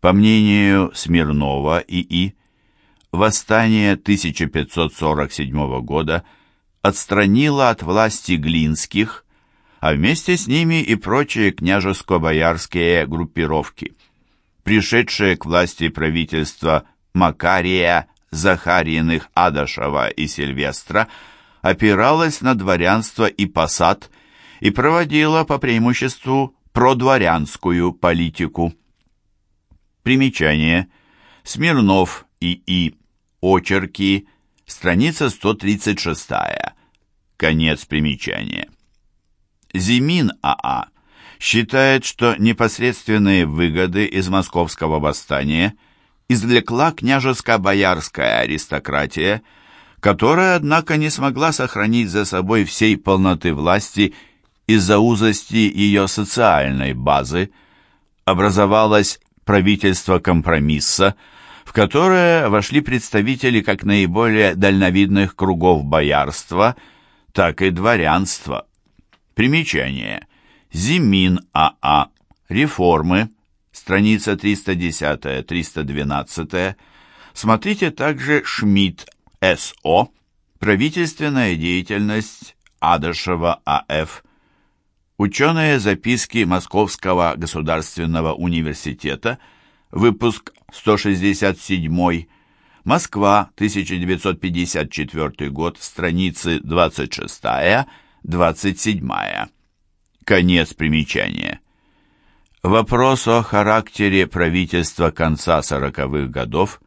По мнению Смирнова ИИ, восстание 1547 года отстранило от власти Глинских, а вместе с ними и прочие княжеско-боярские группировки. Пришедшие к власти правительства Макария, Захариных, Адашева и Сильвестра опиралось на дворянство и посад и проводило по преимуществу продворянскую политику. Примечание. Смирнов И.И. Очерки. Страница 136. Конец примечания. Зимин А.А. считает, что непосредственные выгоды из московского восстания извлекла княжеско-боярская аристократия, которая, однако, не смогла сохранить за собой всей полноты власти из-за узости ее социальной базы, образовалось правительство компромисса, в которое вошли представители как наиболее дальновидных кругов боярства, так и дворянства. Примечание. Зимин А.А. Реформы. Страница 310-312. Смотрите также Шмидт С.О. Правительственная деятельность Адышева А.Ф. Ученые записки Московского государственного университета, выпуск 167, Москва, 1954 год, страницы 26-27. Конец примечания. Вопрос о характере правительства конца сороковых годов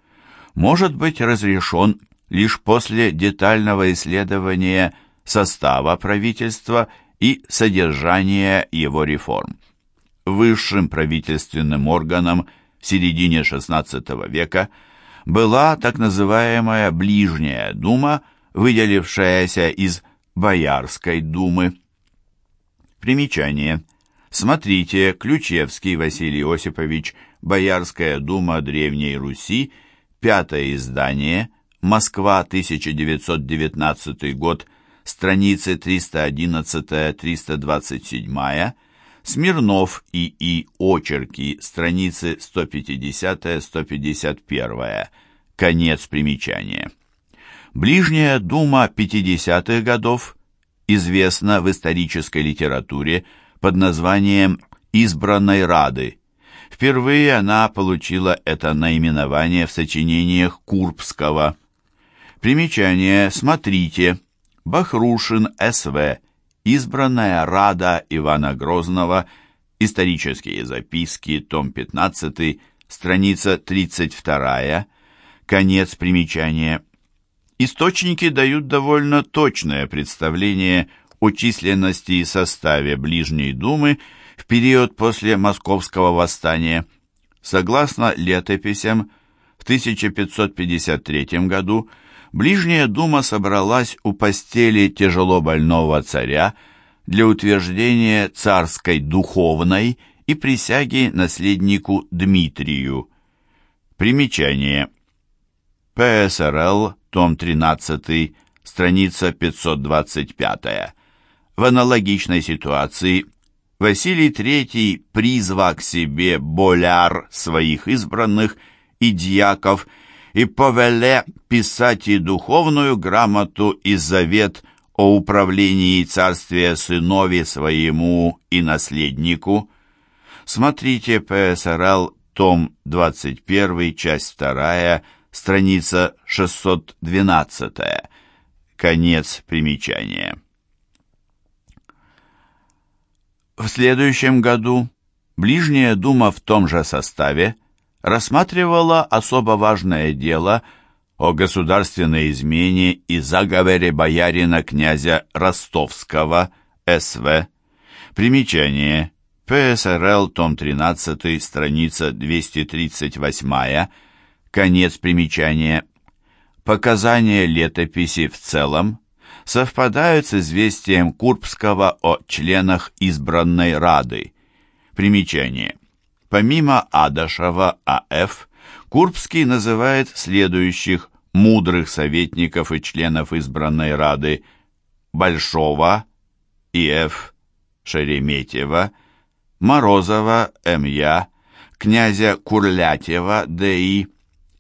может быть разрешен лишь после детального исследования состава правительства и содержания его реформ. Высшим правительственным органом в середине XVI века была так называемая Ближняя дума, выделившаяся из Боярской думы. Примечание. Смотрите, Ключевский Василий Осипович, Боярская дума Древней Руси, пятое издание, Москва, 1919 год, страницы 311-327, Смирнов и И. Очерки, страницы 150-151, конец примечания. Ближняя дума 50-х годов известна в исторической литературе под названием «Избранной Рады». Впервые она получила это наименование в сочинениях Курбского. Примечание «Смотрите» Бахрушин С.В. Избранная Рада Ивана Грозного. Исторические записки. Том 15. Страница 32. Конец примечания. Источники дают довольно точное представление о численности и составе Ближней Думы в период после Московского восстания. Согласно летописям, в 1553 году Ближняя дума собралась у постели тяжело больного царя для утверждения царской духовной и присяги наследнику Дмитрию. Примечание. ПСРЛ, том 13, страница 525. В аналогичной ситуации Василий III призвал к себе боляр своих избранных и дьяков – и повеле писать и духовную грамоту и завет о управлении царствия сынове своему и наследнику. Смотрите ПСРЛ, том 21, часть 2, страница 612. Конец примечания. В следующем году Ближняя дума в том же составе рассматривала особо важное дело о государственной измене и заговоре боярина князя Ростовского С.В. Примечание. ПСРЛ, том 13, страница 238, конец примечания. Показания летописи в целом совпадают с известием Курбского о членах избранной Рады. Примечание. Помимо Адашева А.Ф., Курбский называет следующих мудрых советников и членов избранной Рады Большого И.Ф., Шереметьева, Морозова М.Я., князя Курлятьева Д.И.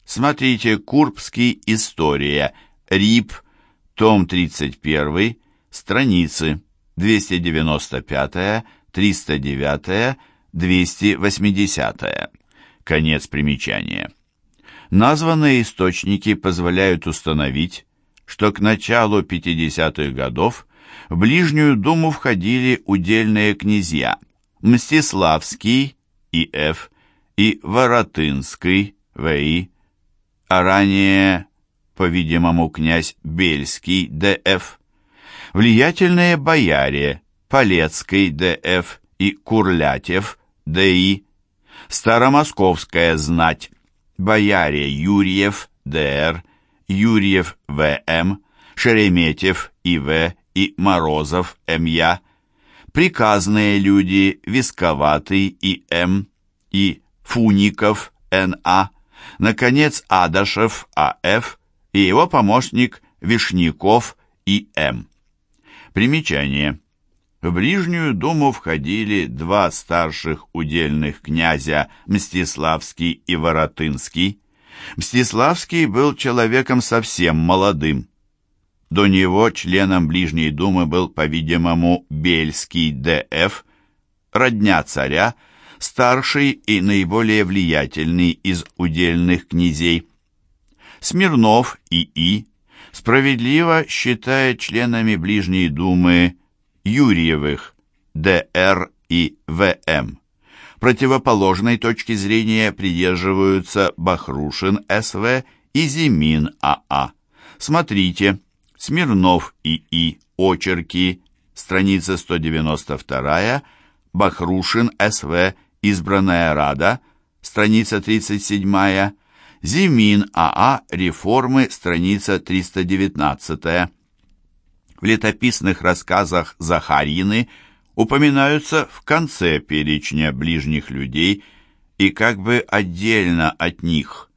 Смотрите Курбский «История», РИП, том 31, страницы 295, 309, 280. Конец примечания. Названные источники позволяют установить, что к началу 50-х годов в Ближнюю Думу входили удельные князья Мстиславский И.Ф. и Воротынский В.И., а ранее, по-видимому, князь Бельский Д.Ф., влиятельные бояре Полецкий Д.Ф. и Курлятев Д.И., старомосковская знать, бояре Юрьев Д.Р., Юрьев В.М., Шереметьев И.В. и Морозов М.Я., приказные люди Висковатый И.М. и Фуников Н.А., наконец Адашев А.Ф. и его помощник Вишняков И.М. Примечание. В Ближнюю Думу входили два старших удельных князя Мстиславский и Воротынский. Мстиславский был человеком совсем молодым. До него членом Ближней Думы был, по-видимому, Бельский Д.Ф., родня царя, старший и наиболее влиятельный из удельных князей. Смирнов И.И. справедливо считает членами Ближней Думы Юрьевых, Д.Р. и В.М. Противоположной точки зрения придерживаются Бахрушин С.В. и Зимин А.А. Смотрите, Смирнов И.И. Очерки, страница 192, Бахрушин С.В. Избранная Рада, страница 37, Зимин А.А. Реформы, страница 319. В летописных рассказах Захарины упоминаются в конце перечня ближних людей и как бы отдельно от них.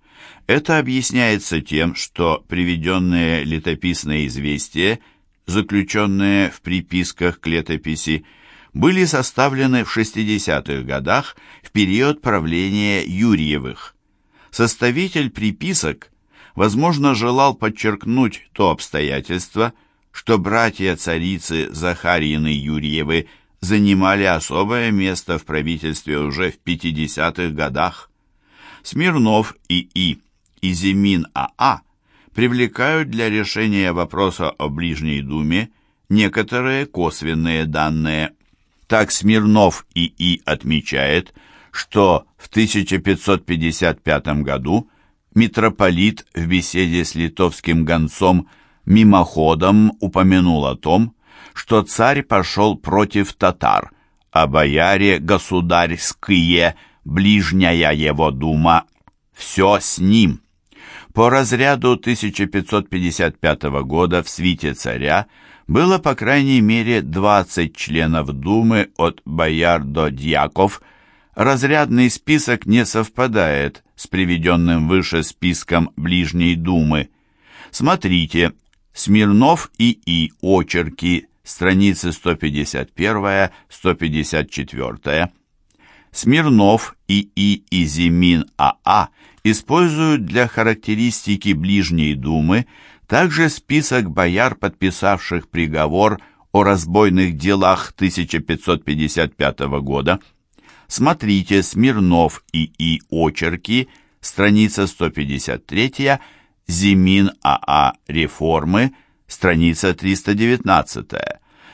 Это объясняется тем, что приведенные летописные известия, заключенные в приписках к летописи, были составлены в 60-х годах в период правления Юрьевых. Составитель приписок, возможно, желал подчеркнуть то обстоятельство, что братья-царицы Захарьины Юрьевы занимали особое место в правительстве уже в 50-х годах. Смирнов и И. Зимин А.А. привлекают для решения вопроса о Ближней Думе некоторые косвенные данные. Так Смирнов и И. отмечает, что в 1555 году митрополит в беседе с литовским гонцом мимоходом упомянул о том, что царь пошел против татар, а бояре государские, ближняя его дума, все с ним. По разряду 1555 года в свите царя было по крайней мере 20 членов думы от бояр до дьяков. Разрядный список не совпадает с приведенным выше списком ближней думы. Смотрите Смирнов и И. Очерки, страницы 151-154. Смирнов и И. и А.А. используют для характеристики Ближней Думы также список бояр, подписавших приговор о разбойных делах 1555 года. Смотрите Смирнов и И. Очерки, страница 153 Зимин А.А. Реформы, страница 319.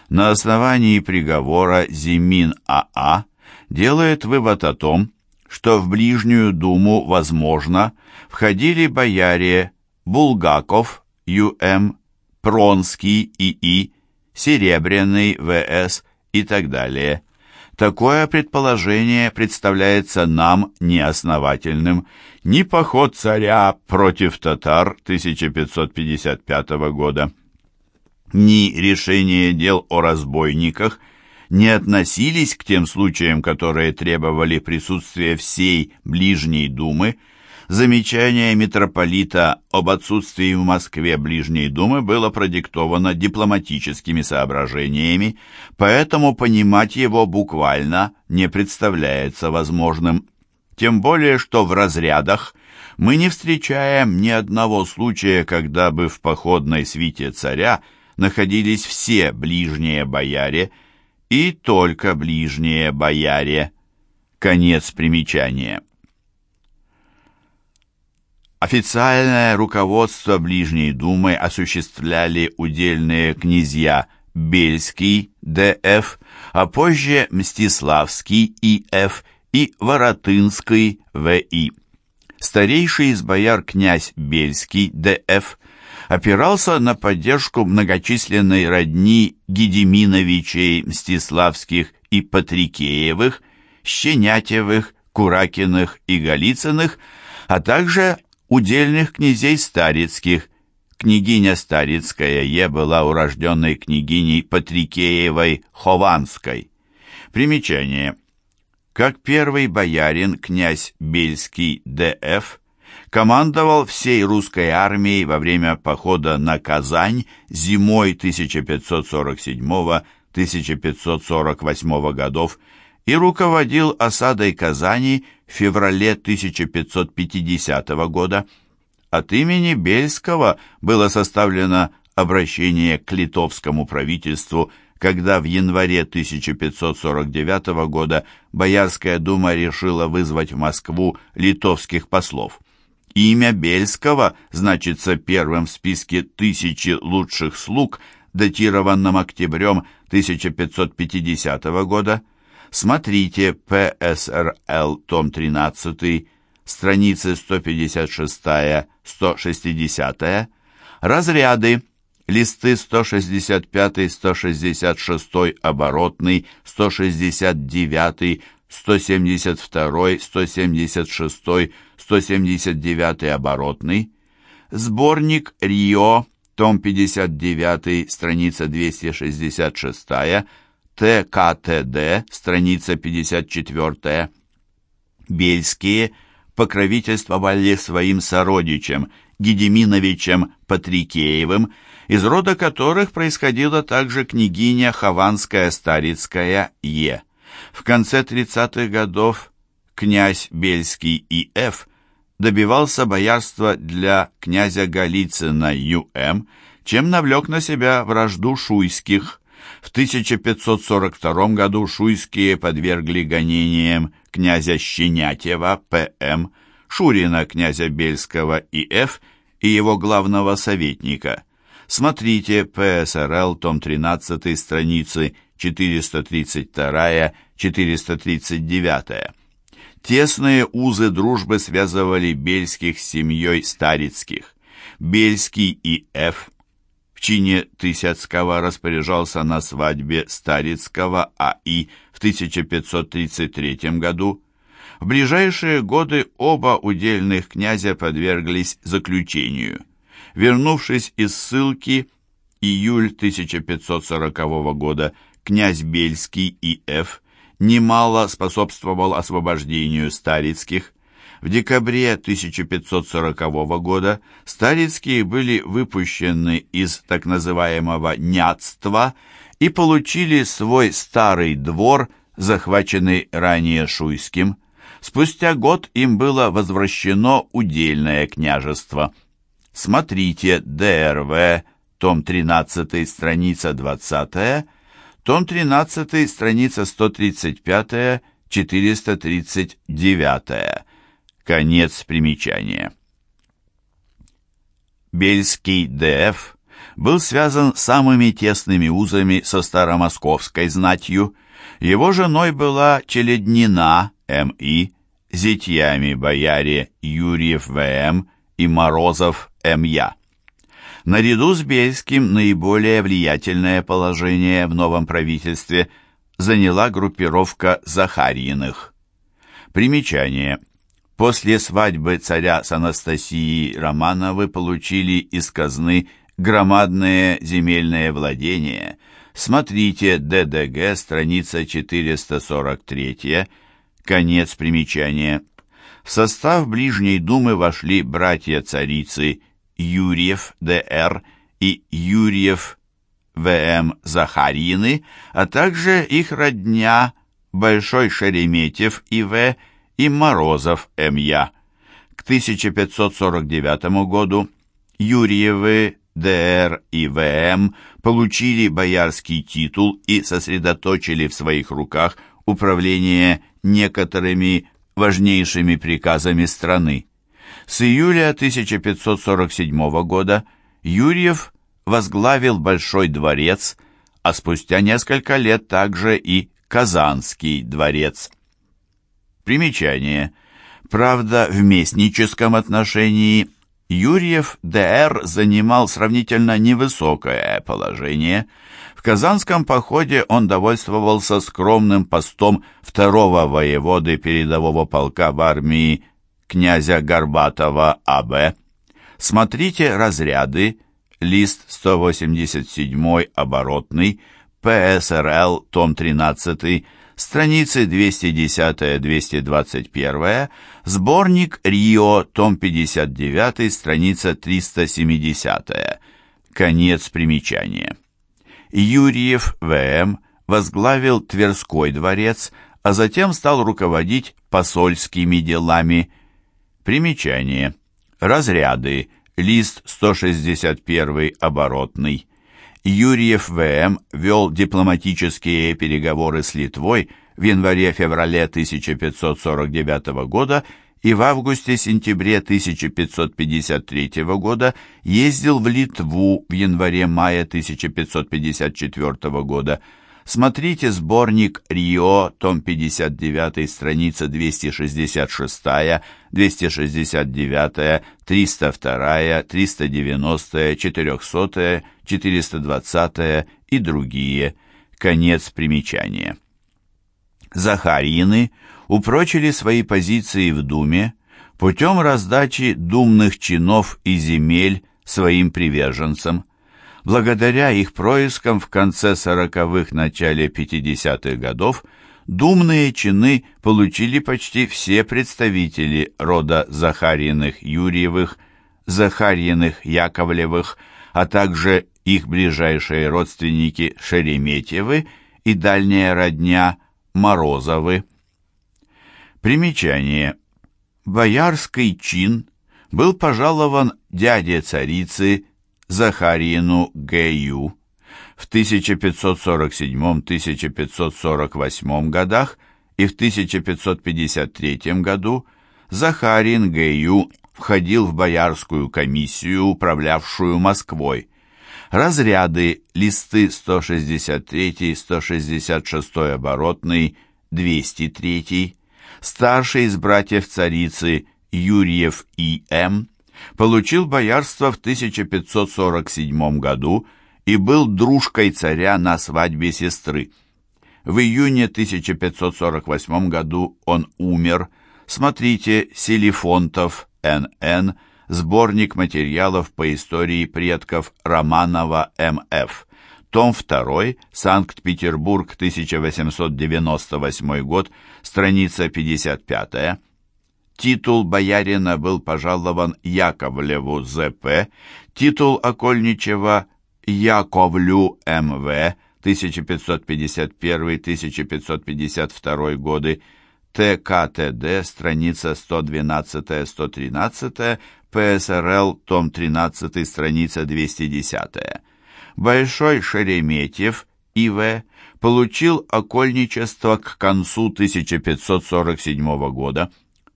На основании приговора Зимин А.А. делает вывод о том, что в Ближнюю Думу, возможно, входили бояре Булгаков Ю.М., Пронский И.И., Серебряный В.С. и так далее. Такое предположение представляется нам неосновательным. Ни поход царя против татар 1555 года, ни решение дел о разбойниках не относились к тем случаям, которые требовали присутствия всей ближней думы, Замечание митрополита об отсутствии в Москве Ближней Думы было продиктовано дипломатическими соображениями, поэтому понимать его буквально не представляется возможным. тем более что в разрядах мы не встречаем ни одного случая, когда бы в походной свите царя находились все ближние бояре и только ближние бояре. Конец примечания. Официальное руководство Ближней Думы осуществляли удельные князья Бельский, Д.Ф., а позже Мстиславский, И.Ф. и Воротынский, В.И. Старейший из бояр князь Бельский, Д.Ф., опирался на поддержку многочисленной родни Гедеминовичей, Мстиславских и Патрикеевых, Щенятевых, Куракиных и Голицыных, а также удельных князей Старицких. Княгиня Старицкая Е была урожденной княгиней Патрикеевой Хованской. Примечание. Как первый боярин князь Бельский Д.Ф. командовал всей русской армией во время похода на Казань зимой 1547-1548 годов и руководил осадой Казани в феврале 1550 года. От имени Бельского было составлено обращение к литовскому правительству, когда в январе 1549 года Боярская дума решила вызвать в Москву литовских послов. Имя Бельского значится первым в списке тысячи лучших слуг, датированном октябрем 1550 года. Смотрите ПСРЛ, том 13, страницы 156-160, разряды, листы 165-166 оборотный, 169, 172, 176, 179 оборотный, сборник Рио, том 59, страница 266, ТКТД, страница 54. Бельские покровительствовали своим сородичам Гедиминовичам Патрикеевым, из рода которых происходила также княгиня Хованская Старицкая Е. В конце 30-х годов князь Бельский И.Ф. добивался боярства для князя Голицына Ю.М., чем навлек на себя вражду Шуйских в 1542 году Шуйские подвергли гонениям князя Щенятева П.М., Шурина князя Бельского И.Ф. и его главного советника. Смотрите ПСРЛ, том 13, страницы 432-439. Тесные узы дружбы связывали Бельских с семьей Старицких. Бельский и Ф чине Тысяцкого распоряжался на свадьбе Старицкого А.И. в 1533 году. В ближайшие годы оба удельных князя подверглись заключению. Вернувшись из ссылки, июль 1540 года, князь Бельский И.Ф. немало способствовал освобождению Старицких, в декабре 1540 года Старицкие были выпущены из так называемого «нятства» и получили свой старый двор, захваченный ранее Шуйским. Спустя год им было возвращено удельное княжество. Смотрите ДРВ, том 13, страница 20, том 13, страница 135, 439. Конец примечания. Бельский ДФ был связан самыми тесными узами со старомосковской знатью. Его женой была Челеднина М.И., зятьями бояре Юрьев В.М. и Морозов М.Я. Наряду с Бельским наиболее влиятельное положение в новом правительстве заняла группировка Захарьиных. Примечание – После свадьбы царя с Анастасией Романовы получили из казны громадные земельные владения. Смотрите ДДГ, страница 443, конец примечания. В состав Ближней Думы вошли братья-царицы Юрьев Д.Р. и Юрьев В.М. Захарины, а также их родня Большой Шереметьев И.В., и Морозов М.Я. К 1549 году Юрьевы ДР и ВМ получили боярский титул и сосредоточили в своих руках управление некоторыми важнейшими приказами страны. С июля 1547 года Юрьев возглавил Большой дворец, а спустя несколько лет также и Казанский дворец. Примечание. Правда, в местническом отношении Юрьев Д.Р. занимал сравнительно невысокое положение. В Казанском походе он довольствовался скромным постом второго воеводы передового полка в армии князя Горбатова А.Б. Смотрите разряды, лист 187 оборотный, ПСРЛ, том 13, страницы 210-221, сборник Рио, том 59, страница 370, конец примечания. Юрьев В.М. возглавил Тверской дворец, а затем стал руководить посольскими делами. Примечание. Разряды. Лист 161 оборотный. Юрьев В.М. вел дипломатические переговоры с Литвой в январе-феврале 1549 года и в августе-сентябре 1553 года ездил в Литву в январе-мае 1554 года. Смотрите сборник «Рио», том 59, страница 266, 269, 302, 390, 400, 420 и другие. Конец примечания. Захарины упрочили свои позиции в Думе путем раздачи думных чинов и земель своим приверженцам. Благодаря их проискам в конце сороковых начале 50-х годов думные чины получили почти все представители рода Захариных Юрьевых, Захарьиных Яковлевых, а также их ближайшие родственники Шереметьевы и дальняя родня Морозовы. Примечание. Боярский чин был пожалован дяде царицы Захарину Г.Ю. в 1547-1548 годах и в 1553 году Захарин Г.Ю. входил в Боярскую комиссию, управлявшую Москвой. Разряды, листы 163, 166 оборотный, 203, старший из братьев царицы Юрьев И.М., получил боярство в 1547 году и был дружкой царя на свадьбе сестры. В июне 1548 году он умер. Смотрите Селифонтов, Н.Н., сборник материалов по истории предков Романова М.Ф., том 2, Санкт-Петербург, 1898 год, страница 55 Титул боярина был пожалован Яковлеву З.П., титул окольничего Яковлю М.В., 1551-1552 годы, ТКТД, страница 112-113, ПСРЛ, том 13, страница 210. Большой Шереметьев, И.В., получил окольничество к концу 1547 года,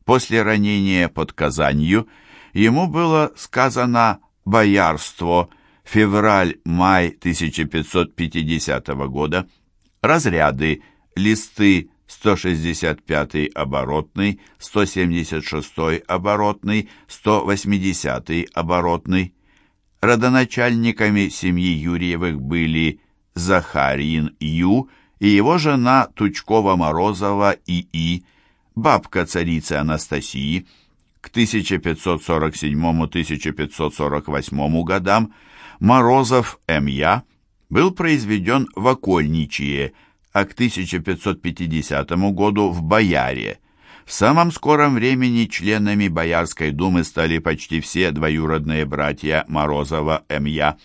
После ранения под Казанью ему было сказано «боярство» февраль-май 1550 года, разряды, листы 165 оборотный, 176 оборотный, 180 оборотный. Родоначальниками семьи Юрьевых были Захарин Ю и его жена Тучкова-Морозова И.И., бабка царицы Анастасии, к 1547-1548 годам Морозов М.Я. был произведен в окольничье, а к 1550 году в Бояре. В самом скором времени членами Боярской думы стали почти все двоюродные братья Морозова М.Я.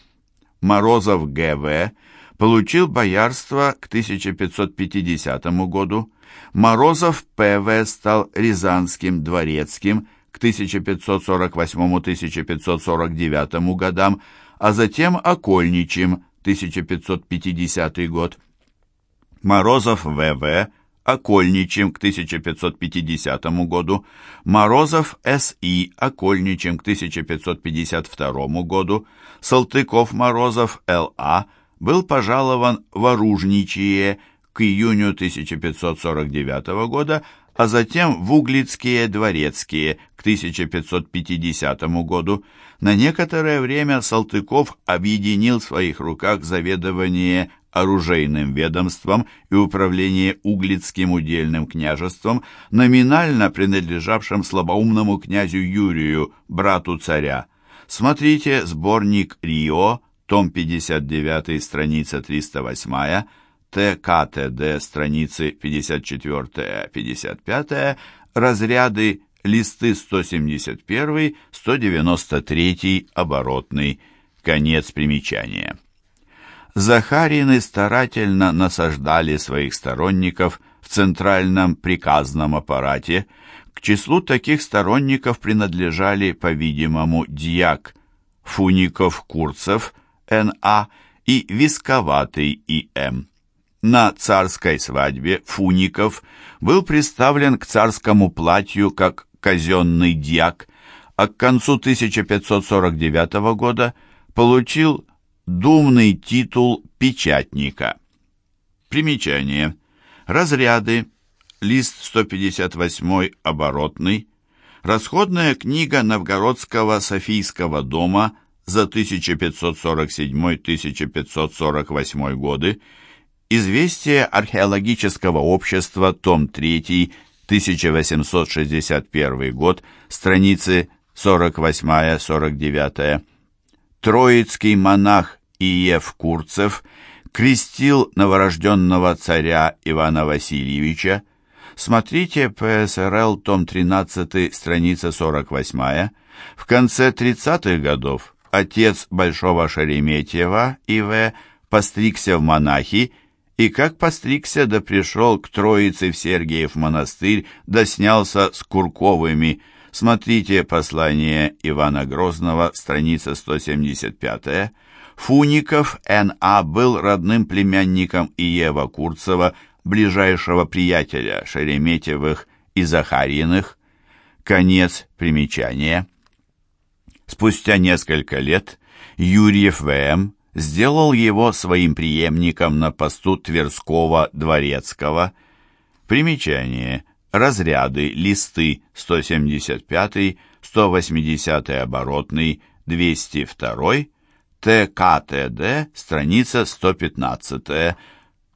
Морозов Г.В. получил боярство к 1550 году, Морозов П.В. стал Рязанским дворецким к 1548-1549 годам, а затем Окольничем 1550 год. Морозов В.В. Окольничем к 1550 году, Морозов С.И. Окольничем к 1552 году, Салтыков-Морозов Л.А. был пожалован в Оружничье к июню 1549 года, а затем в Углицкие дворецкие к 1550 году. На некоторое время Салтыков объединил в своих руках заведование оружейным ведомством и управление Углицким удельным княжеством, номинально принадлежавшим слабоумному князю Юрию, брату царя. Смотрите сборник «Рио», том 59, страница 308, ТКТД, страницы 54-55, разряды листы 171, 193, оборотный, конец примечания. Захарины старательно насаждали своих сторонников в центральном приказном аппарате. К числу таких сторонников принадлежали, по-видимому, Дьяк, Фуников-Курцев, Н.А. и Висковатый И.М. На царской свадьбе Фуников был представлен к царскому платью как казенный дьяк, а к концу 1549 года получил думный титул печатника. Примечание. Разряды. Лист 158 оборотный. Расходная книга Новгородского Софийского дома за 1547-1548 годы. Известие археологического общества, том 3, 1861 год, страницы 48-49. Троицкий монах Иев Курцев крестил новорожденного царя Ивана Васильевича. Смотрите ПСРЛ, том 13, страница 48. В конце 30-х годов отец Большого Шереметьева И.В. постригся в монахи, и как постригся, да пришел к Троице в Сергиев монастырь, да снялся с Курковыми. Смотрите послание Ивана Грозного, страница 175 Фуников Н.А. был родным племянником Иева Курцева, ближайшего приятеля Шереметьевых и Захарьиных. Конец примечания. Спустя несколько лет Юрьев В.М. сделал его своим преемником на посту Тверского дворецкого. Примечание. Разряды, листы 175, 180 оборотный, 202, ТКТД, страница 115,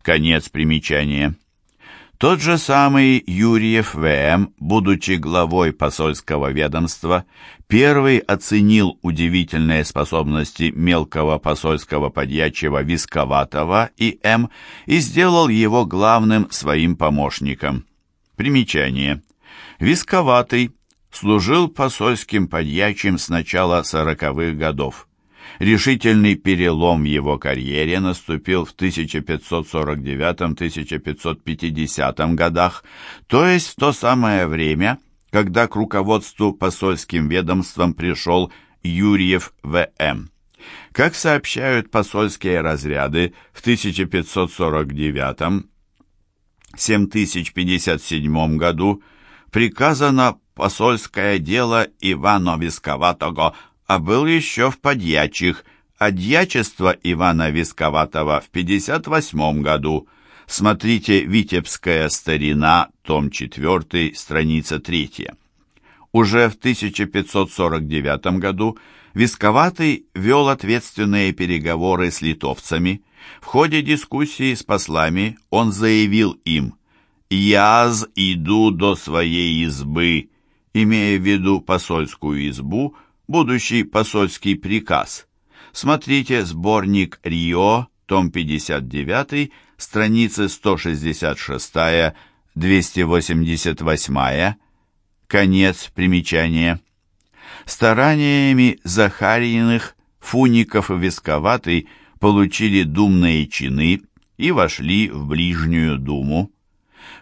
конец примечания. Тот же самый Юрьев В.М., будучи главой посольского ведомства, первый оценил удивительные способности мелкого посольского подьячего Висковатого И.М. и сделал его главным своим помощником. Примечание. Висковатый служил посольским подьячим с начала сороковых годов. Решительный перелом в его карьере наступил в 1549-1550 годах, то есть в то самое время, когда к руководству посольским ведомством пришел Юрьев В.М. Как сообщают посольские разряды, в 1549-7057 году приказано посольское дело Ивана Висковатого а был еще в подьячих, а дьячество Ивана Висковатого в 58 году. Смотрите «Витебская старина», том 4, страница 3. Уже в 1549 году Висковатый вел ответственные переговоры с литовцами. В ходе дискуссии с послами он заявил им «Яз иду до своей избы», имея в виду посольскую избу, будущий посольский приказ. Смотрите сборник «Рио», том 59, страницы 166-288, конец примечания. Стараниями Захарьиных, Фуников и Висковатый получили думные чины и вошли в Ближнюю думу.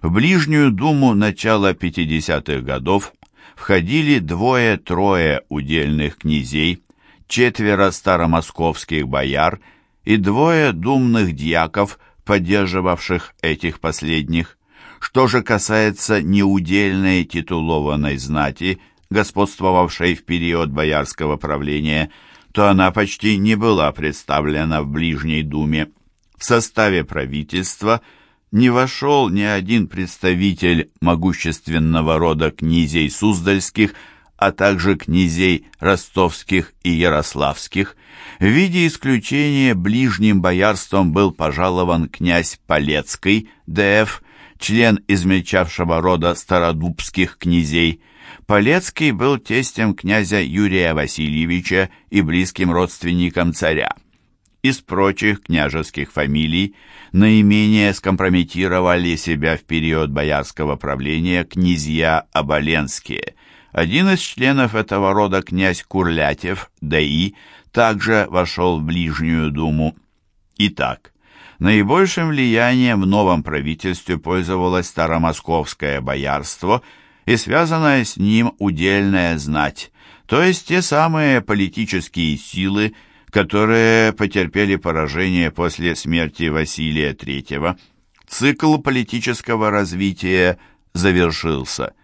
В Ближнюю думу начала 50-х годов входили двое-трое удельных князей, четверо старомосковских бояр и двое думных дьяков, поддерживавших этих последних. Что же касается неудельной титулованной знати, господствовавшей в период боярского правления, то она почти не была представлена в Ближней думе. В составе правительства не вошел ни один представитель могущественного рода князей Суздальских, а также князей ростовских и ярославских. В виде исключения ближним боярством был пожалован князь Полецкий, Д.Ф., член измельчавшего рода стародубских князей. Полецкий был тестем князя Юрия Васильевича и близким родственником царя. Из прочих княжеских фамилий наименее скомпрометировали себя в период боярского правления князья Оболенские. Один из членов этого рода, князь Курлятев, Д.И., также вошел в Ближнюю думу. Итак, наибольшим влиянием в новом правительстве пользовалось старомосковское боярство и связанная с ним удельная знать, то есть те самые политические силы, которые потерпели поражение после смерти Василия III. Цикл политического развития завершился –